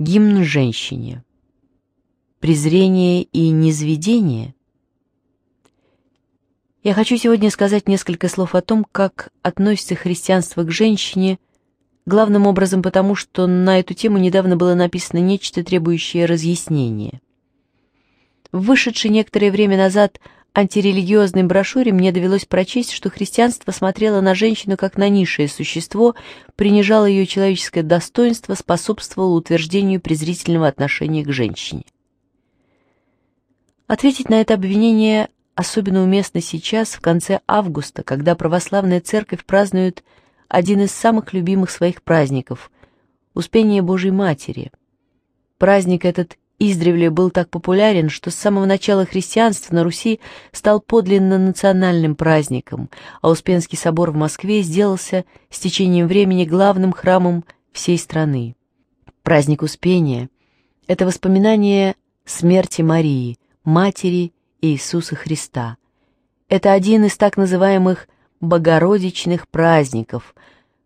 Гимн женщине. Презрение и низведение. Я хочу сегодня сказать несколько слов о том, как относится христианство к женщине, главным образом потому, что на эту тему недавно было написано нечто, требующее разъяснения. Вышедший некоторое время назад – антирелигиозной брошюре мне довелось прочесть, что христианство смотрело на женщину как на низшее существо, принижало ее человеческое достоинство, способствовало утверждению презрительного отношения к женщине. Ответить на это обвинение особенно уместно сейчас, в конце августа, когда православная церковь празднует один из самых любимых своих праздников – Успение Божьей Матери. Праздник этот издревле был так популярен, что с самого начала христианства на Руси стал подлинно национальным праздником, а Успенский собор в Москве сделался с течением времени главным храмом всей страны. Праздник Успения – это воспоминание смерти Марии, матери Иисуса Христа. Это один из так называемых «богородичных праздников»,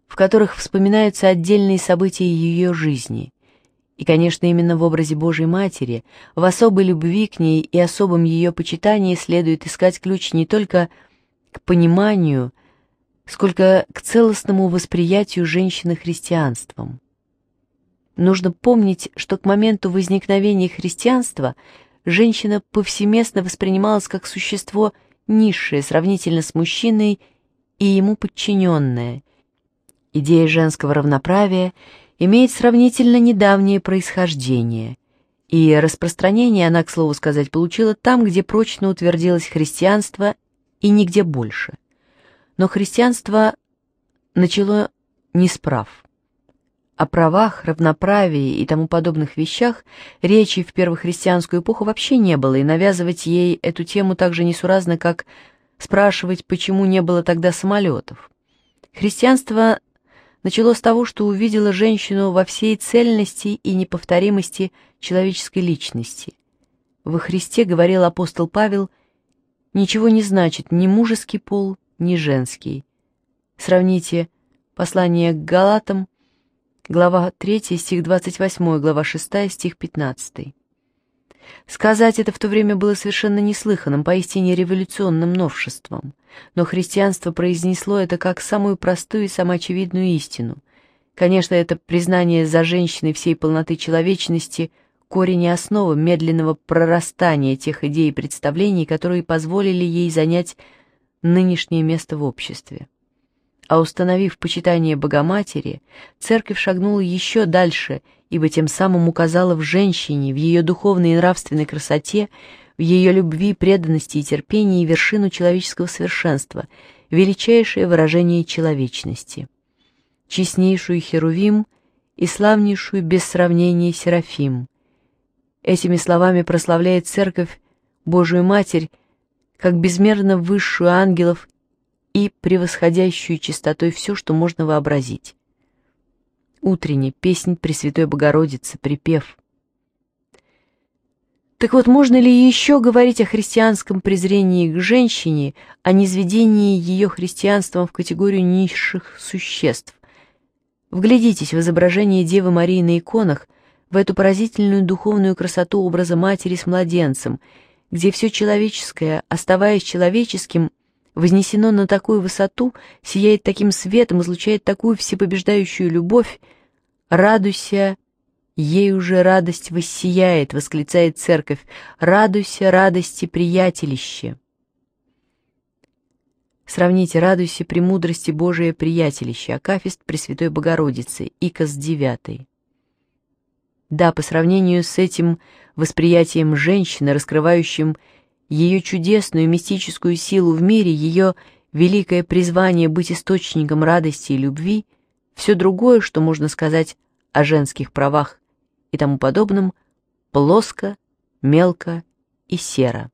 в которых вспоминаются отдельные события ее жизни – и, конечно, именно в образе Божьей Матери, в особой любви к ней и особом ее почитании следует искать ключ не только к пониманию, сколько к целостному восприятию женщины христианством. Нужно помнить, что к моменту возникновения христианства женщина повсеместно воспринималась как существо низшее сравнительно с мужчиной и ему подчиненное. Идея женского равноправия – имеет сравнительно недавнее происхождение, и распространение она, к слову сказать, получила там, где прочно утвердилось христианство и нигде больше. Но христианство начало не с прав, О правах, равноправии и тому подобных вещах речи в первохристианскую эпоху вообще не было, и навязывать ей эту тему так же несуразно, как спрашивать, почему не было тогда самолетов. Христианство начало с того, что увидела женщину во всей цельности и неповторимости человеческой личности. Во Христе, говорил апостол Павел, ничего не значит ни мужеский пол, ни женский. Сравните послание к Галатам, глава 3, стих 28, глава 6, стих 15. Сказать это в то время было совершенно неслыханным, поистине революционным новшеством. Но христианство произнесло это как самую простую и самоочевидную истину. Конечно, это признание за женщиной всей полноты человечности – корень и основа медленного прорастания тех идей и представлений, которые позволили ей занять нынешнее место в обществе а установив почитание Богоматери, церковь шагнула еще дальше, ибо тем самым указала в женщине, в ее духовной и нравственной красоте, в ее любви, преданности и терпении вершину человеческого совершенства, величайшее выражение человечности. Честнейшую Херувим и славнейшую без сравнения Серафим. Этими словами прославляет церковь Божию Матерь, как безмерно высшую ангелов и превосходящую чистотой все, что можно вообразить. Утренне песнь Пресвятой Богородицы, припев. Так вот, можно ли еще говорить о христианском презрении к женщине, о низведении ее христианством в категорию низших существ? Вглядитесь в изображение Девы Марии на иконах, в эту поразительную духовную красоту образа матери с младенцем, где все человеческое, оставаясь человеческим, вознесено на такую высоту, сияет таким светом, излучает такую всепобеждающую любовь. Радуйся, ей уже радость воссияет, восклицает церковь. Радуйся, радости, приятелище. Сравните «Радуйся при мудрости Божия приятелище» Акафист Пресвятой Богородицы, Икос 9. Да, по сравнению с этим восприятием женщины, раскрывающим ее чудесную мистическую силу в мире, ее великое призвание быть источником радости и любви, все другое, что можно сказать о женских правах и тому подобном, плоско, мелко и серо.